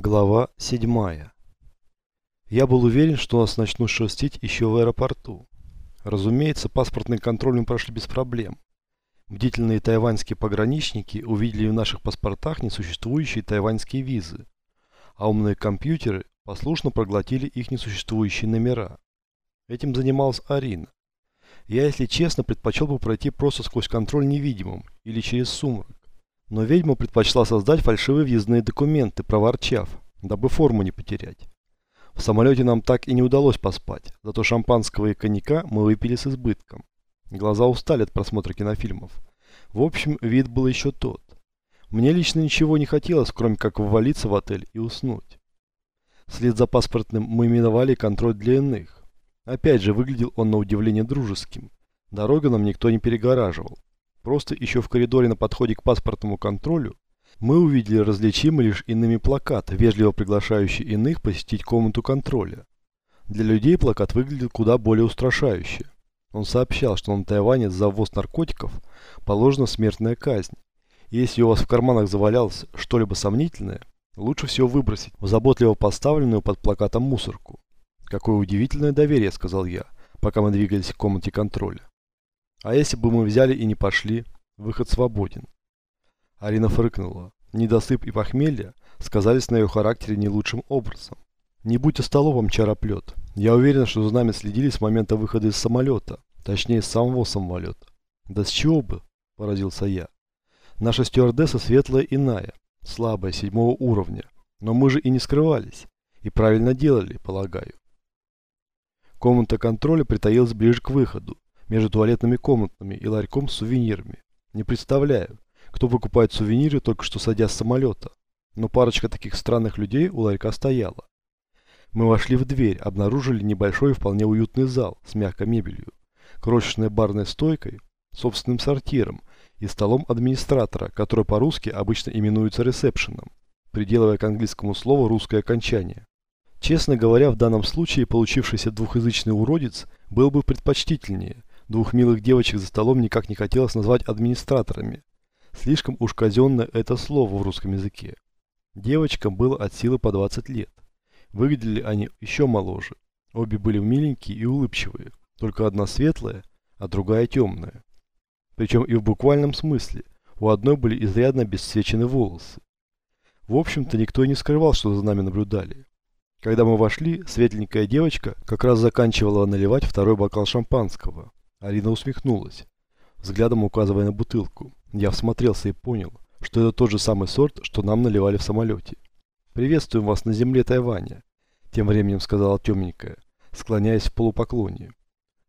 Глава 7. Я был уверен, что нас начнут шерстить еще в аэропорту. Разумеется, паспортный контроль мы прошли без проблем. Бдительные тайваньские пограничники увидели в наших паспортах несуществующие тайваньские визы, а умные компьютеры послушно проглотили их несуществующие номера. Этим занималась Арина. Я, если честно, предпочел бы пройти просто сквозь контроль невидимым или через сумрак. Но ведьма предпочла создать фальшивые въездные документы, проворчав, дабы форму не потерять. В самолете нам так и не удалось поспать, зато шампанского и коньяка мы выпили с избытком. Глаза устали от просмотра кинофильмов. В общем, вид был еще тот. Мне лично ничего не хотелось, кроме как ввалиться в отель и уснуть. Вслед за паспортным мы миновали контроль для иных. Опять же, выглядел он на удивление дружеским. Дорога нам никто не перегораживал. Просто еще в коридоре на подходе к паспортному контролю мы увидели различимый лишь иными плакат, вежливо приглашающий иных посетить комнату контроля. Для людей плакат выглядел куда более устрашающе. Он сообщал, что на Тайване за ввоз наркотиков положена смертная казнь. И если у вас в карманах завалялось что-либо сомнительное, лучше всего выбросить в заботливо поставленную под плакатом мусорку. Какое удивительное доверие, сказал я, пока мы двигались к комнате контроля. А если бы мы взяли и не пошли, выход свободен. Арина фыркнула. Недосып и похмелье сказались на ее характере не лучшим образом. Не будьте столовым, чароплет. Я уверен, что за нами следили с момента выхода из самолета. Точнее, с самого самолета. Да с чего бы, поразился я. Наша стюардесса светлая иная, слабая, седьмого уровня. Но мы же и не скрывались. И правильно делали, полагаю. Комната контроля притаилась ближе к выходу, между туалетными комнатами и ларьком с сувенирами. Не представляю, кто покупает сувениры, только что садясь с самолета. Но парочка таких странных людей у ларька стояла. Мы вошли в дверь, обнаружили небольшой вполне уютный зал с мягкой мебелью, крошечной барной стойкой, собственным сортиром и столом администратора, который по-русски обычно именуется ресепшеном, приделывая к английскому слову русское окончание. Честно говоря, в данном случае получившийся двухязычный уродец был бы предпочтительнее, Двух милых девочек за столом никак не хотелось назвать администраторами. Слишком уж казенное это слово в русском языке. Девочкам было от силы по 20 лет. Выглядели они еще моложе. Обе были миленькие и улыбчивые, только одна светлая, а другая темная. Причем и в буквальном смысле. У одной были изрядно обесцвечены волосы. В общем-то, никто и не скрывал, что за нами наблюдали. Когда мы вошли, светленькая девочка как раз заканчивала наливать второй бокал шампанского. Арина усмехнулась, взглядом указывая на бутылку. Я всмотрелся и понял, что это тот же самый сорт, что нам наливали в самолете. «Приветствуем вас на земле Тайваня», – тем временем сказала темненькая, склоняясь в полупоклоне.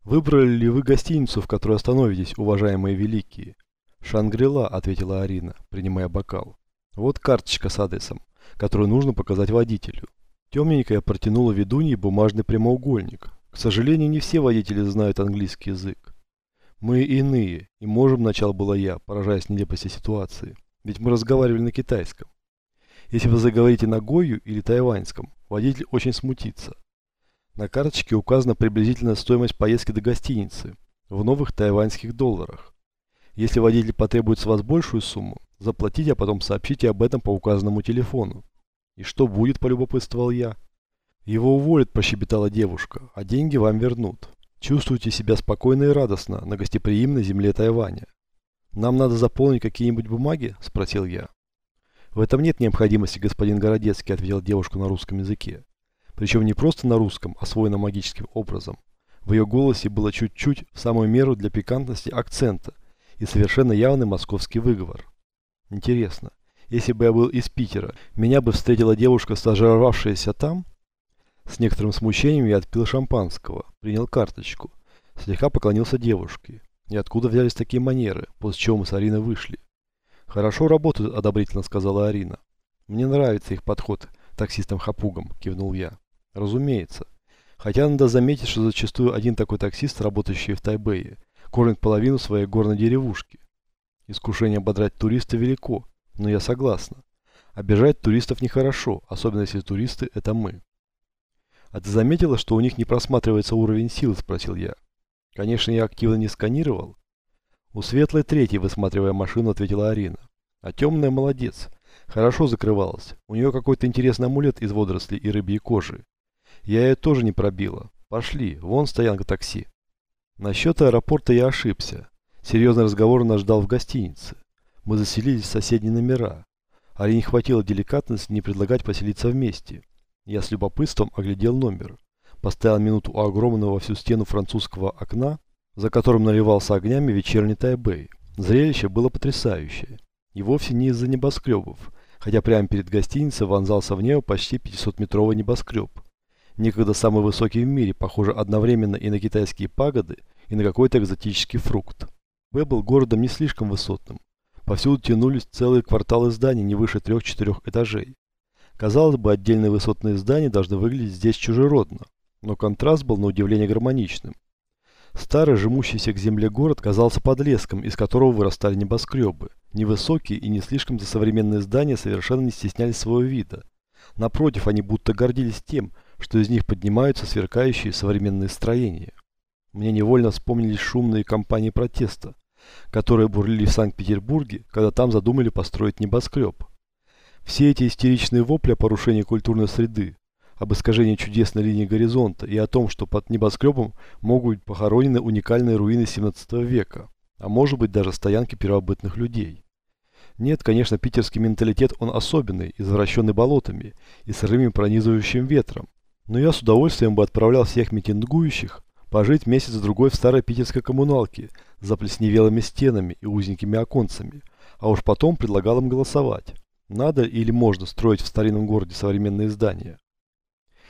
«Выбрали ли вы гостиницу, в которой остановитесь, уважаемые великие?» «Шангрила», – ответила Арина, принимая бокал. «Вот карточка с адресом, которую нужно показать водителю». Темненькая протянула ведунье бумажный прямоугольник, к сожалению, не все водители знают английский язык. Мы иные, и можем, начал было я, поражаясь нелепости ситуации. Ведь мы разговаривали на китайском. Если вы заговорите на гою или тайваньском, водитель очень смутится. На карточке указана приблизительная стоимость поездки до гостиницы в новых тайваньских долларах. Если водитель потребует с вас большую сумму, заплатите, а потом сообщите об этом по указанному телефону. И что будет, полюбопытствовал я. Его уволят, прощебетала девушка, а деньги вам вернут. Чувствуйте себя спокойно и радостно на гостеприимной земле Тайваня. Нам надо заполнить какие-нибудь бумаги? Спросил я. В этом нет необходимости, господин Городецкий, ответил девушка на русском языке. Причем не просто на русском, а свойно магическим образом. В ее голосе было чуть-чуть в самую меру для пикантности акцента и совершенно явный московский выговор. Интересно, если бы я был из Питера, меня бы встретила девушка, стажировавшаяся там? С некоторым смущением я отпил шампанского, принял карточку, слегка поклонился девушке. И откуда взялись такие манеры, после чего мы с Ариной вышли? «Хорошо работают», – одобрительно сказала Арина. «Мне нравится их подход таксистам-хапугам», – кивнул я. «Разумеется. Хотя надо заметить, что зачастую один такой таксист, работающий в Тайбэе, кормит половину своей горной деревушки. Искушение ободрать туриста велико, но я согласна. Обижать туристов нехорошо, особенно если туристы – это мы. «А ты заметила, что у них не просматривается уровень силы?» – спросил я. «Конечно, я активно не сканировал». «У светлой третий, высматривая машину, ответила Арина. А темная молодец. Хорошо закрывалась. У нее какой-то интересный амулет из водорослей и рыбьей кожи. Я ее тоже не пробила. Пошли, вон стоянка такси. Насчет аэропорта я ошибся. Серьезный разговор нас ждал в гостинице. Мы заселились в соседние номера. Ари не хватило деликатности не предлагать поселиться вместе. Я с любопытством оглядел номер. Поставил минуту у огромного во всю стену французского окна, за которым наливался огнями вечерний Тайбэй. Зрелище было потрясающее. И вовсе не из-за небоскребов, хотя прямо перед гостиницей вонзался в небо почти 500-метровый небоскреб. Некогда самый высокий в мире, похоже одновременно и на китайские пагоды, и на какой-то экзотический фрукт. Б был городом не слишком высотным. Повсюду тянулись целые кварталы зданий не выше трех-четырех этажей. Казалось бы, отдельные высотные здания должны выглядеть здесь чужеродно, но контраст был на удивление гармоничным. Старый, жмущийся к земле город казался подлеском, из которого вырастали небоскребы. Невысокие и не слишком за современные здания совершенно не стеснялись своего вида. Напротив, они будто гордились тем, что из них поднимаются сверкающие современные строения. Мне невольно вспомнились шумные кампании протеста, которые бурлили в Санкт-Петербурге, когда там задумали построить небоскреб. Все эти истеричные вопли о порушении культурной среды, об искажении чудесной линии горизонта и о том, что под небоскребом могут быть похоронены уникальные руины 17 века, а может быть даже стоянки первобытных людей. Нет, конечно, питерский менталитет он особенный, извращенный болотами и сырыми пронизывающим ветром, но я с удовольствием бы отправлял всех митингующих пожить месяц-другой в старой питерской коммуналке с заплесневелыми стенами и узенькими оконцами, а уж потом предлагал им голосовать. Надо или можно строить в старинном городе современные здания?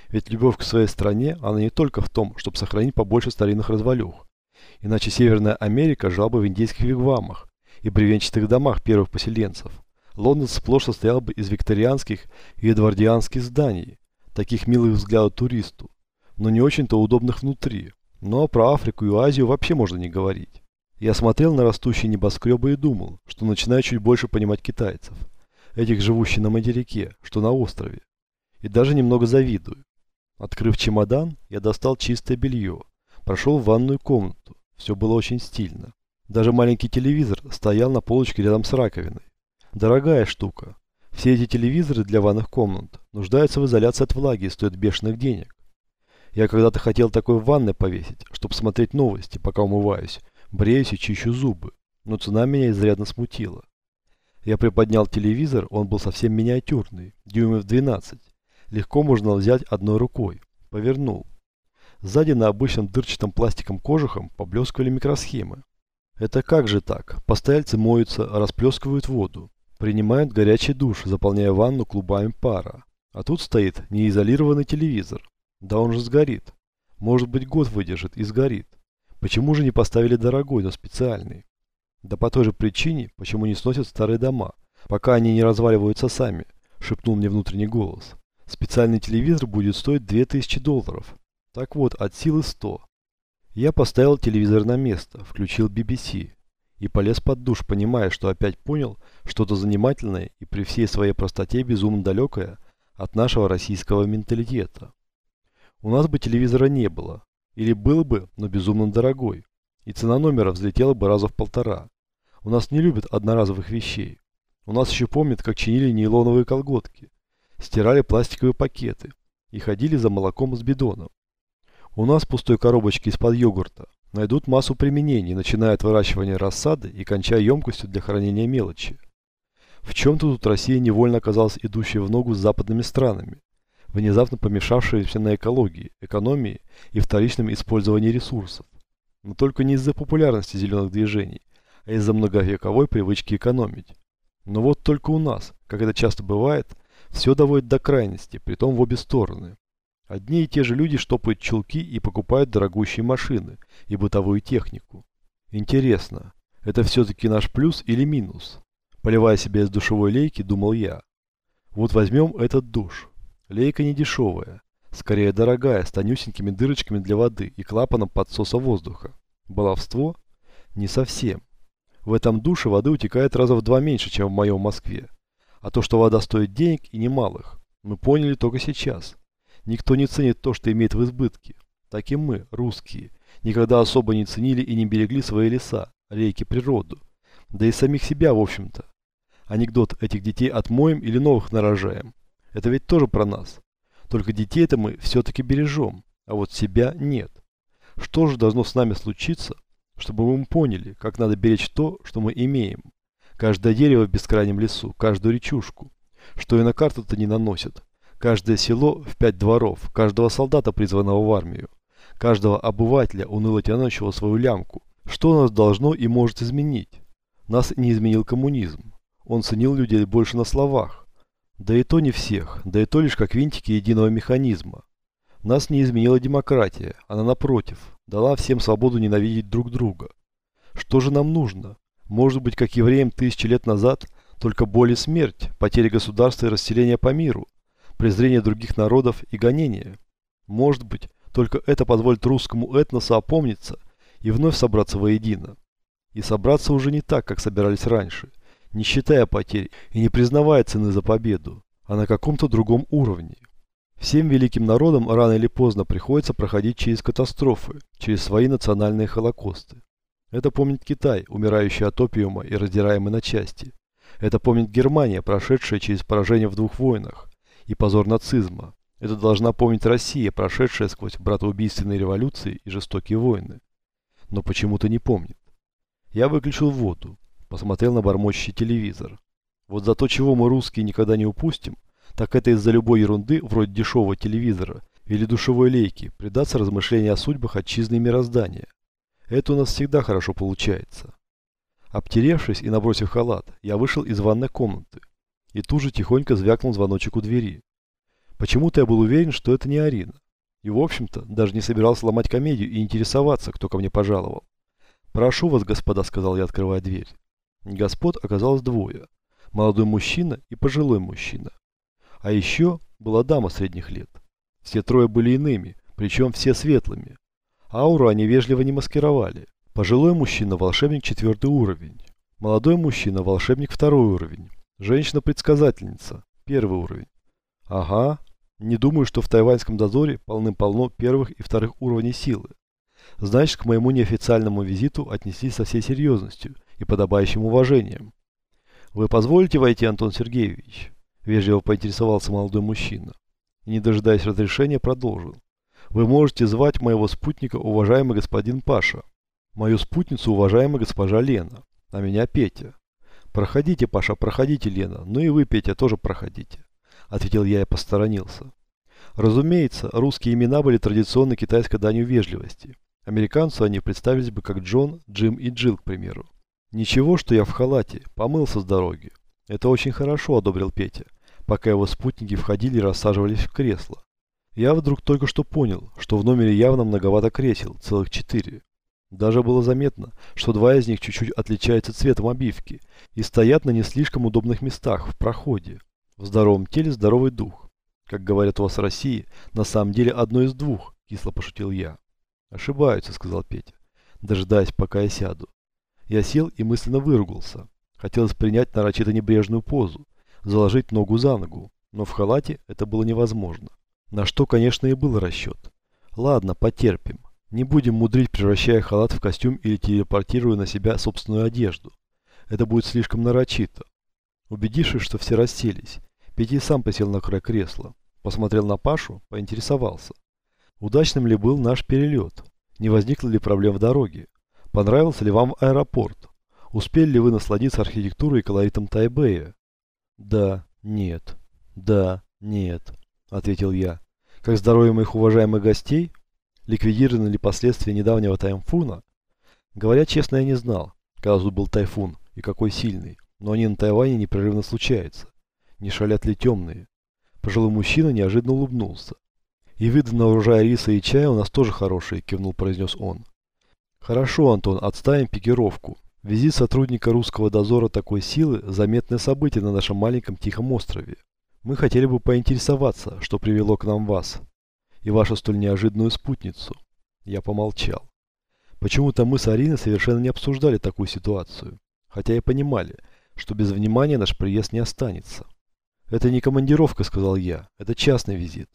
Ведь любовь к своей стране, она не только в том, чтобы сохранить побольше старинных развалюх. Иначе Северная Америка жила бы в индейских вигвамах и бревенчатых домах первых поселенцев. Лондон сплошь состоял бы из викторианских и эдвардианских зданий, таких милых взглядов туристу, но не очень-то удобных внутри. Но про Африку и Азию вообще можно не говорить. Я смотрел на растущие небоскребы и думал, что начинаю чуть больше понимать китайцев, этих живущих на материке, что на острове. И даже немного завидую. Открыв чемодан, я достал чистое белье, прошел в ванную комнату. Все было очень стильно. Даже маленький телевизор стоял на полочке рядом с раковиной. Дорогая штука. Все эти телевизоры для ванных комнат нуждаются в изоляции от влаги и стоят бешеных денег. Я когда-то хотел такой в ванной повесить, чтобы смотреть новости, пока умываюсь, бреюсь и чищу зубы, но цена меня изрядно смутила. Я приподнял телевизор, он был совсем миниатюрный, дюймов 12. Легко можно взять одной рукой. Повернул. Сзади на обычном дырчатом пластиком кожухом поблескивали микросхемы. Это как же так? Постояльцы моются, расплескивают воду. Принимают горячий душ, заполняя ванну клубами пара. А тут стоит неизолированный телевизор. Да он же сгорит. Может быть год выдержит и сгорит. Почему же не поставили дорогой, но специальный? Да по той же причине, почему не сносят старые дома, пока они не разваливаются сами, шепнул мне внутренний голос. Специальный телевизор будет стоить 2000 долларов. Так вот, от силы 100. Я поставил телевизор на место, включил BBC и полез под душ, понимая, что опять понял что-то занимательное и при всей своей простоте безумно далекое от нашего российского менталитета. У нас бы телевизора не было. Или был бы, но безумно дорогой. И цена номера взлетела бы раза в полтора. У нас не любят одноразовых вещей. У нас еще помнят, как чинили нейлоновые колготки. Стирали пластиковые пакеты. И ходили за молоком с бидоном. У нас пустой коробочки из-под йогурта найдут массу применений, начиная от выращивания рассады и кончая емкостью для хранения мелочи. В чем-то тут Россия невольно оказалась идущей в ногу с западными странами внезапно помешавшиеся на экологии, экономии и вторичном использовании ресурсов. Но только не из-за популярности зеленых движений, из-за многовековой привычки экономить. Но вот только у нас, как это часто бывает, все доводит до крайности, притом в обе стороны. Одни и те же люди штопают чулки и покупают дорогущие машины и бытовую технику. Интересно, это все-таки наш плюс или минус? Поливая себя из душевой лейки, думал я. Вот возьмем этот душ. Лейка не дешевая, скорее дорогая, с тонюсенькими дырочками для воды и клапаном подсоса воздуха. Баловство? Не совсем. В этом душе воды утекает раза в два меньше, чем в моем Москве. А то, что вода стоит денег и немалых, мы поняли только сейчас. Никто не ценит то, что имеет в избытке. Так и мы, русские, никогда особо не ценили и не берегли свои леса, реки, природу. Да и самих себя, в общем-то. Анекдот этих детей отмоем или новых нарожаем. Это ведь тоже про нас. Только детей-то мы все-таки бережем, а вот себя нет. Что же должно с нами случиться, чтобы мы поняли, как надо беречь то, что мы имеем? Каждое дерево в бескрайнем лесу, каждую речушку, что и на карту-то не наносят. Каждое село в пять дворов, каждого солдата, призванного в армию, каждого обывателя, уныло тянущего свою лямку. Что нас должно и может изменить? Нас не изменил коммунизм. Он ценил людей больше на словах. Да и то не всех, да и то лишь как винтики единого механизма. Нас не изменила демократия, она напротив, дала всем свободу ненавидеть друг друга. Что же нам нужно? Может быть, как евреям тысячи лет назад, только боль и смерть, потеря государства и расселение по миру, презрение других народов и гонения. Может быть, только это позволит русскому этносу опомниться и вновь собраться воедино. И собраться уже не так, как собирались раньше, не считая потерь и не признавая цены за победу, а на каком-то другом уровне. Всем великим народам рано или поздно приходится проходить через катастрофы, через свои национальные холокосты. Это помнит Китай, умирающий от опиума и раздираемый на части. Это помнит Германия, прошедшая через поражение в двух войнах и позор нацизма. Это должна помнить Россия, прошедшая сквозь братоубийственные революции и жестокие войны. Но почему-то не помнит. Я выключил воду, посмотрел на бормочащий телевизор. Вот за то, чего мы русские никогда не упустим, так это из-за любой ерунды, вроде дешевого телевизора или душевой лейки, предаться размышлению о судьбах отчизны и мироздания. Это у нас всегда хорошо получается. Обтеревшись и набросив халат, я вышел из ванной комнаты. И тут же тихонько звякнул звоночек у двери. Почему-то я был уверен, что это не Арина. И в общем-то, даже не собирался ломать комедию и интересоваться, кто ко мне пожаловал. «Прошу вас, господа», — сказал я, открывая дверь. Господ оказалось двое. Молодой мужчина и пожилой мужчина. А еще была дама средних лет. Все трое были иными, причем все светлыми. Ауру они вежливо не маскировали. Пожилой мужчина – волшебник четвертый уровень. Молодой мужчина – волшебник второй уровень. Женщина-предсказательница – первый уровень. Ага, не думаю, что в тайваньском дозоре полным-полно первых и вторых уровней силы. Значит, к моему неофициальному визиту отнеслись со всей серьезностью и подобающим уважением. «Вы позволите войти, Антон Сергеевич?» Вежливо поинтересовался молодой мужчина. И, не дожидаясь разрешения, продолжил. Вы можете звать моего спутника уважаемый господин Паша. Мою спутницу уважаемая госпожа Лена. А меня Петя. Проходите, Паша, проходите, Лена. Ну и вы, Петя, тоже проходите. Ответил я и посторонился. Разумеется, русские имена были традиционной китайской данью вежливости. Американцу они представились бы как Джон, Джим и Джилл, к примеру. Ничего, что я в халате, помылся с дороги. Это очень хорошо, одобрил Петя пока его спутники входили и рассаживались в кресло. Я вдруг только что понял, что в номере явно многовато кресел, целых четыре. Даже было заметно, что два из них чуть-чуть отличаются цветом обивки и стоят на не слишком удобных местах, в проходе. В здоровом теле здоровый дух. Как говорят у вас в России, на самом деле одно из двух, кисло пошутил я. Ошибаются, сказал Петя, дожидаясь, пока я сяду. Я сел и мысленно выругался. Хотелось принять нарочито небрежную позу, заложить ногу за ногу, но в халате это было невозможно. На что, конечно, и был расчет. Ладно, потерпим. Не будем мудрить, превращая халат в костюм или телепортируя на себя собственную одежду. Это будет слишком нарочито. Убедившись, что все расселись, Петя сам посел на край кресла, посмотрел на Пашу, поинтересовался. Удачным ли был наш перелет? Не возникло ли проблем в дороге? Понравился ли вам аэропорт? Успели ли вы насладиться архитектурой и колоритом Тайбэя? «Да, нет, да, нет», — ответил я. «Как здоровье моих уважаемых гостей? Ликвидированы ли последствия недавнего тайфуна?» Говоря честно, я не знал, когда тут был тайфун и какой сильный, но они на Тайване непрерывно случаются. Не шалят ли темные? Пожилой мужчина неожиданно улыбнулся. «И виды на урожай риса и чая у нас тоже хорошие», — кивнул, произнес он. «Хорошо, Антон, отставим пикировку. Визит сотрудника русского дозора такой силы – заметное событие на нашем маленьком тихом острове. Мы хотели бы поинтересоваться, что привело к нам вас и вашу столь неожиданную спутницу. Я помолчал. Почему-то мы с Ариной совершенно не обсуждали такую ситуацию, хотя и понимали, что без внимания наш приезд не останется. «Это не командировка», – сказал я, – «это частный визит».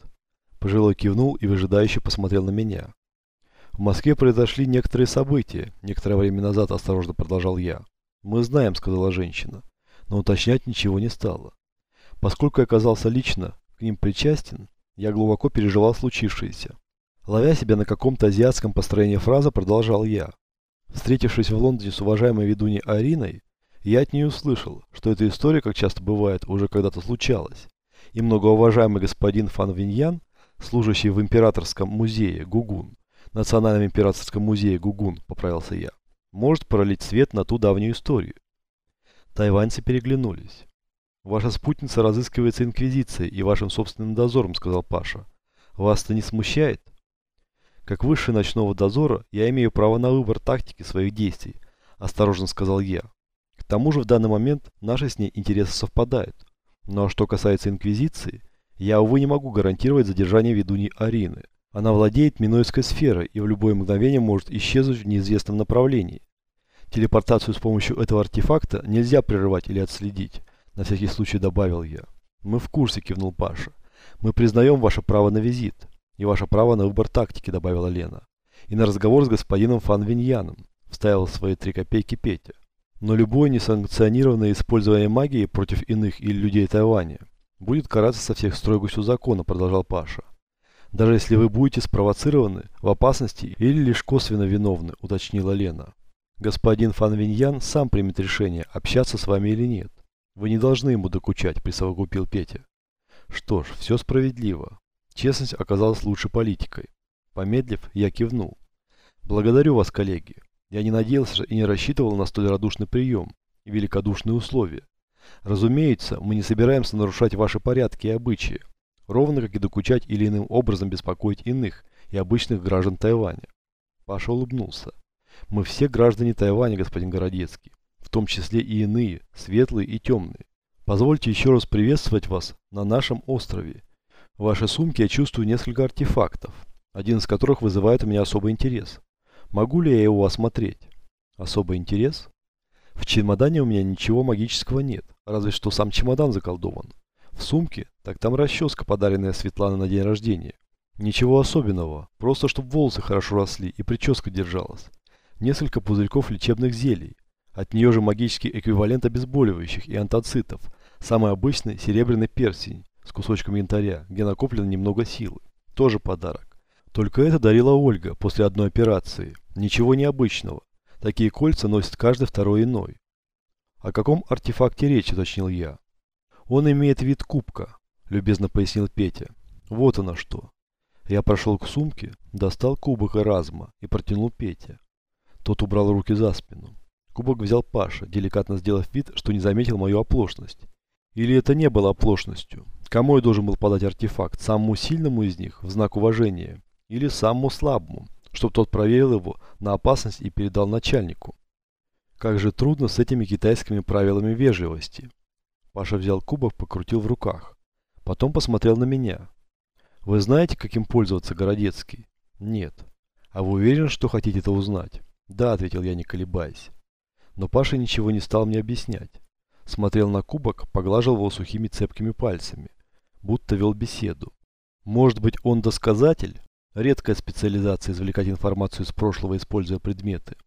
Пожилой кивнул и выжидающе посмотрел на меня. В Москве произошли некоторые события. Некоторое время назад осторожно продолжал я. Мы знаем, сказала женщина. но уточнять ничего не стало. Поскольку я оказался лично к ним причастен, я глубоко переживал случившееся. Ловя себя на каком-то азиатском построении фразы, продолжал я. Встретившись в Лондоне с уважаемой ведуней Ариной, я от нее услышал, что эта история, как часто бывает, уже когда-то случалась. И многоуважаемый господин Фан Виньян, служащий в императорском музее Гугун, Национальном императорском музее Гугун, поправился я, может пролить свет на ту давнюю историю. Тайваньцы переглянулись. «Ваша спутница разыскивается Инквизицией и вашим собственным дозором», — сказал Паша. «Вас это не смущает?» «Как высший ночного дозора, я имею право на выбор тактики своих действий», — осторожно сказал я. «К тому же в данный момент наши с ней интересы совпадают. Ну а что касается Инквизиции, я, увы, не могу гарантировать задержание ведуньи Арины. Она владеет Минойской сферой и в любое мгновение может исчезнуть в неизвестном направлении. Телепортацию с помощью этого артефакта нельзя прерывать или отследить. На всякий случай добавил я. Мы в курсе, кивнул Паша. Мы признаем ваше право на визит. И ваше право на выбор тактики, добавила Лена. И на разговор с господином Фан Виньяном. Вставил свои три копейки Петя. Но любое несанкционированное использование магии против иных или людей Тайваня будет караться со всех строгостью закона, продолжал Паша. Даже если вы будете спровоцированы в опасности или лишь косвенно виновны, уточнила Лена. Господин Фан Виньян сам примет решение, общаться с вами или нет. Вы не должны ему докучать, присовокупил Петя. Что ж, все справедливо. Честность оказалась лучшей политикой. Помедлив, я кивнул. Благодарю вас, коллеги. Я не надеялся и не рассчитывал на столь радушный прием и великодушные условия. Разумеется, мы не собираемся нарушать ваши порядки и обычаи, ровно как и докучать или иным образом беспокоить иных и обычных граждан Тайваня. Паша улыбнулся. Мы все граждане Тайваня, господин Городецкий в том числе и иные, светлые и темные. Позвольте еще раз приветствовать вас на нашем острове. В вашей сумке я чувствую несколько артефактов, один из которых вызывает у меня особый интерес. Могу ли я его осмотреть? Особый интерес? В чемодане у меня ничего магического нет, разве что сам чемодан заколдован. В сумке, так там расческа, подаренная Светланой на день рождения. Ничего особенного, просто чтобы волосы хорошо росли и прическа держалась. Несколько пузырьков лечебных зелий, от нее же магический эквивалент обезболивающих и антоцитов. Самый обычный серебряный персень с кусочком янтаря, где накоплено немного силы. Тоже подарок. Только это дарила Ольга после одной операции. Ничего необычного. Такие кольца носит каждый второй иной. О каком артефакте речь, уточнил я. Он имеет вид кубка, любезно пояснил Петя. Вот оно что. Я прошел к сумке, достал кубок Эразма и протянул Пете. Тот убрал руки за спину. Кубок взял Паша, деликатно сделав вид, что не заметил мою оплошность. Или это не было оплошностью? Кому я должен был подать артефакт? Самому сильному из них, в знак уважения? Или самому слабому, чтобы тот проверил его на опасность и передал начальнику? Как же трудно с этими китайскими правилами вежливости. Паша взял кубок, покрутил в руках. Потом посмотрел на меня. Вы знаете, каким пользоваться, Городецкий? Нет. А вы уверены, что хотите это узнать? Да, ответил я, не колебаясь. Но Паша ничего не стал мне объяснять. Смотрел на кубок, поглаживал его сухими цепкими пальцами, будто вел беседу. Может быть, он досказатель? Редкая специализация извлекать информацию из прошлого, используя предметы.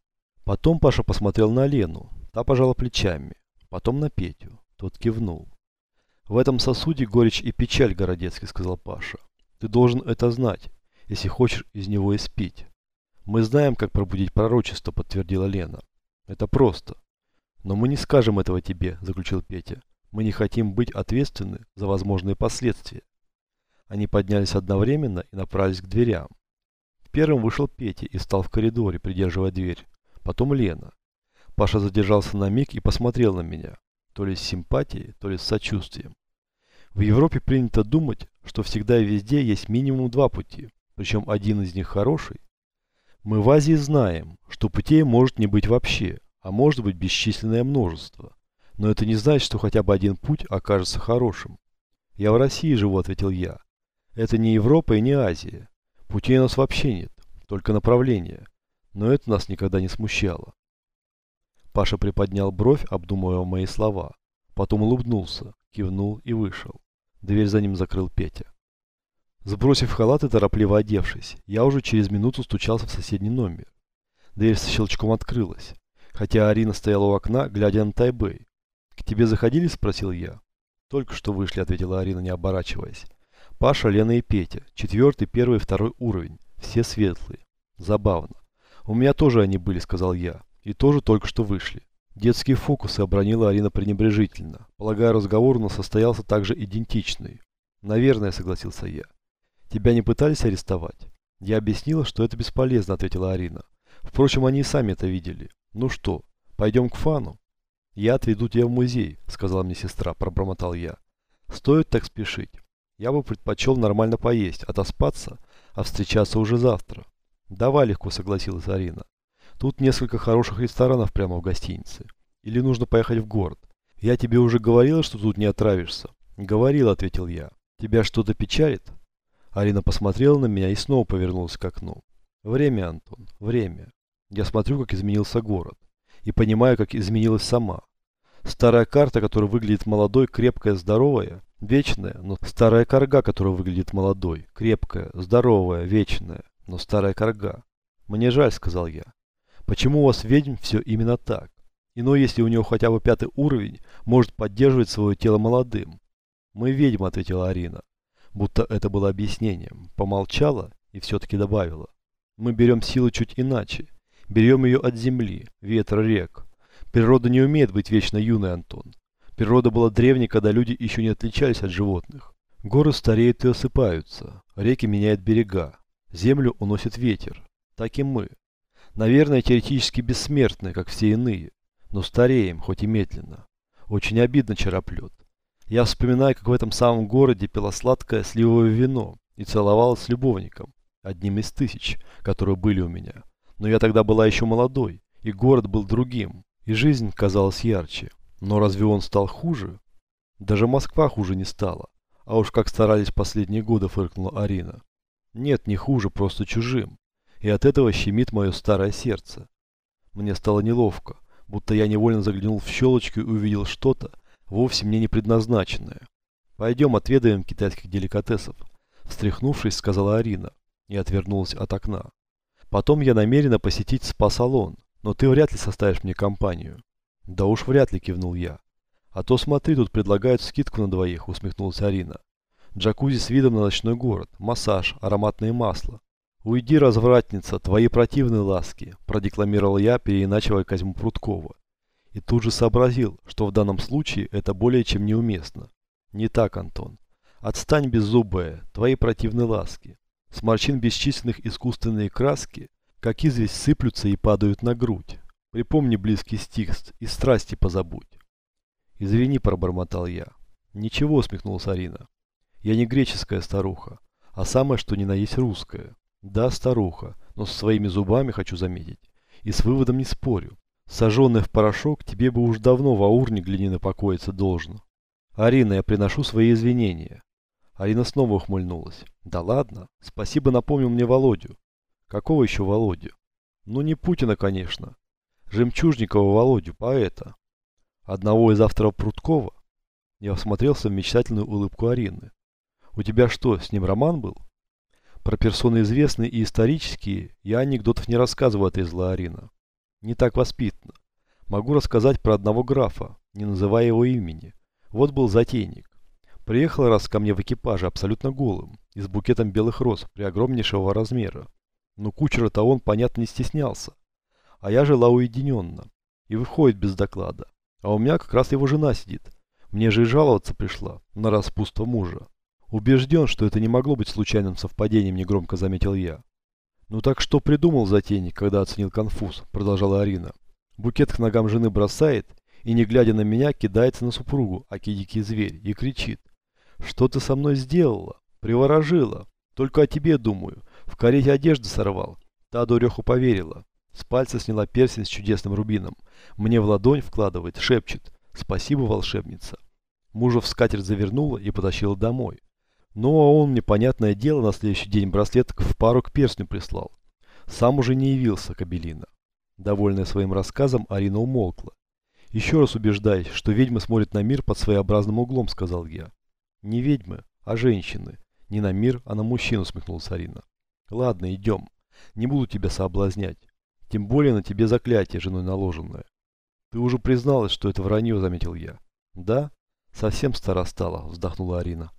Потом Паша посмотрел на Лену, та пожала плечами. Потом на Петю, тот кивнул. «В этом сосуде горечь и печаль, Городецкий», — сказал Паша. «Ты должен это знать, если хочешь из него испить». «Мы знаем, как пробудить пророчество», — подтвердила Лена. Это просто. Но мы не скажем этого тебе, заключил Петя. Мы не хотим быть ответственны за возможные последствия. Они поднялись одновременно и направились к дверям. Первым вышел Петя и стал в коридоре, придерживая дверь. Потом Лена. Паша задержался на миг и посмотрел на меня. То ли с симпатией, то ли с сочувствием. В Европе принято думать, что всегда и везде есть минимум два пути, причем один из них хороший, мы в Азии знаем, что путей может не быть вообще, а может быть бесчисленное множество. Но это не значит, что хотя бы один путь окажется хорошим. Я в России живу, ответил я. Это не Европа и не Азия. Путей у нас вообще нет, только направления. Но это нас никогда не смущало. Паша приподнял бровь, обдумывая мои слова. Потом улыбнулся, кивнул и вышел. Дверь за ним закрыл Петя. Сбросив халат и торопливо одевшись, я уже через минуту стучался в соседний номер. Дверь с щелчком открылась, хотя Арина стояла у окна, глядя на Тайбэй. К тебе заходили, спросил я. Только что вышли, ответила Арина, не оборачиваясь. Паша, Лена и Петя. Четвертый, первый, второй уровень. Все светлые. Забавно. У меня тоже они были, сказал я. И тоже только что вышли. Детские фокусы обронила Арина пренебрежительно. Полагаю, разговор у нас состоялся также идентичный. Наверное, согласился я. Тебя не пытались арестовать? Я объяснила, что это бесполезно, ответила Арина. Впрочем, они и сами это видели. Ну что, пойдем к Фану? Я отведу тебя в музей, сказала мне сестра, пробормотал я. Стоит так спешить. Я бы предпочел нормально поесть, отоспаться, а встречаться уже завтра. Давай легко, согласилась Арина. Тут несколько хороших ресторанов прямо в гостинице. Или нужно поехать в город? Я тебе уже говорила, что тут не отравишься. Говорил, ответил я. Тебя что-то печалит? Арина посмотрела на меня и снова повернулась к окну. Время, Антон, время. Я смотрю, как изменился город. И понимаю, как изменилась сама. Старая карта, которая выглядит молодой, крепкая, здоровая, вечная, но старая корга, которая выглядит молодой, крепкая, здоровая, вечная, но старая корга. Мне жаль, сказал я. Почему у вас ведьм все именно так? Иной, если у него хотя бы пятый уровень, может поддерживать свое тело молодым. Мы ведьмы, ответила Арина. Будто это было объяснением. Помолчала и все-таки добавила. Мы берем силу чуть иначе. Берем ее от земли, ветра, рек. Природа не умеет быть вечно юной, Антон. Природа была древней, когда люди еще не отличались от животных. Горы стареют и осыпаются, реки меняют берега, землю уносит ветер. Так и мы. Наверное, теоретически бессмертны, как все иные, но стареем, хоть и медленно. Очень обидно чероплет. Я вспоминаю, как в этом самом городе пила сладкое сливовое вино и целовалась с любовником, одним из тысяч, которые были у меня. Но я тогда была еще молодой, и город был другим, и жизнь казалась ярче. Но разве он стал хуже? Даже Москва хуже не стала. А уж как старались последние годы, фыркнула Арина. Нет, не хуже, просто чужим и от этого щемит мое старое сердце. Мне стало неловко, будто я невольно заглянул в щелочку и увидел что-то, вовсе мне не предназначенное. «Пойдем отведаем китайских деликатесов», – встряхнувшись, сказала Арина и отвернулась от окна. «Потом я намерена посетить спа-салон, но ты вряд ли составишь мне компанию». «Да уж вряд ли», – кивнул я. «А то смотри, тут предлагают скидку на двоих», – усмехнулась Арина. «Джакузи с видом на ночной город, массаж, ароматные масла. «Уйди, развратница, твои противные ласки», – продекламировал я, переиначивая Козьму Прудкова. И тут же сообразил, что в данном случае это более чем неуместно. Не так, Антон. Отстань, беззубая, твои противные ласки. С морщин бесчисленных искусственные краски, как известь, сыплются и падают на грудь. Припомни близкий стих и страсти позабудь. Извини, пробормотал я. Ничего, усмехнулась Арина. Я не греческая старуха, а самое что ни на есть русская. Да, старуха, но со своими зубами хочу заметить. И с выводом не спорю. Сожженный в порошок тебе бы уж давно в аурне глиняно покоиться должно. Арина, я приношу свои извинения. Арина снова ухмыльнулась. Да ладно, спасибо напомнил мне Володю. Какого еще Володю? Ну не Путина, конечно. Жемчужникова Володю, поэта. Одного из авторов Прудкова. Я всмотрелся в мечтательную улыбку Арины. У тебя что, с ним роман был? Про персоны известные и исторические я анекдотов не рассказываю, отрезала Арина. Не так воспитанно. Могу рассказать про одного графа, не называя его имени. Вот был затейник. Приехал раз ко мне в экипаже абсолютно голым и с букетом белых роз при огромнейшего размера. Но кучера-то он, понятно, не стеснялся. А я жила уединенно. И выходит без доклада. А у меня как раз его жена сидит. Мне же и жаловаться пришла на распутство мужа. Убежден, что это не могло быть случайным совпадением, негромко заметил я. Ну так что придумал затейник, когда оценил конфуз, продолжала Арина. Букет к ногам жены бросает и, не глядя на меня, кидается на супругу, аки дикий зверь, и кричит. Что ты со мной сделала? Приворожила. Только о тебе думаю. В карете одежды сорвал. Та дуреху поверила. С пальца сняла перстень с чудесным рубином. Мне в ладонь вкладывает, шепчет. Спасибо, волшебница. Мужа в скатерть завернула и потащила домой. Ну а он мне, понятное дело, на следующий день браслет в пару к перстню прислал. Сам уже не явился, Кабелина. Довольная своим рассказом, Арина умолкла. «Еще раз убеждаюсь, что ведьмы смотрят на мир под своеобразным углом», — сказал я. «Не ведьмы, а женщины. Не на мир, а на мужчину», — смехнулась Арина. «Ладно, идем. Не буду тебя соблазнять. Тем более на тебе заклятие, женой наложенное». «Ты уже призналась, что это вранье», — заметил я. Да? Совсем стара стала, вздохнула Арина.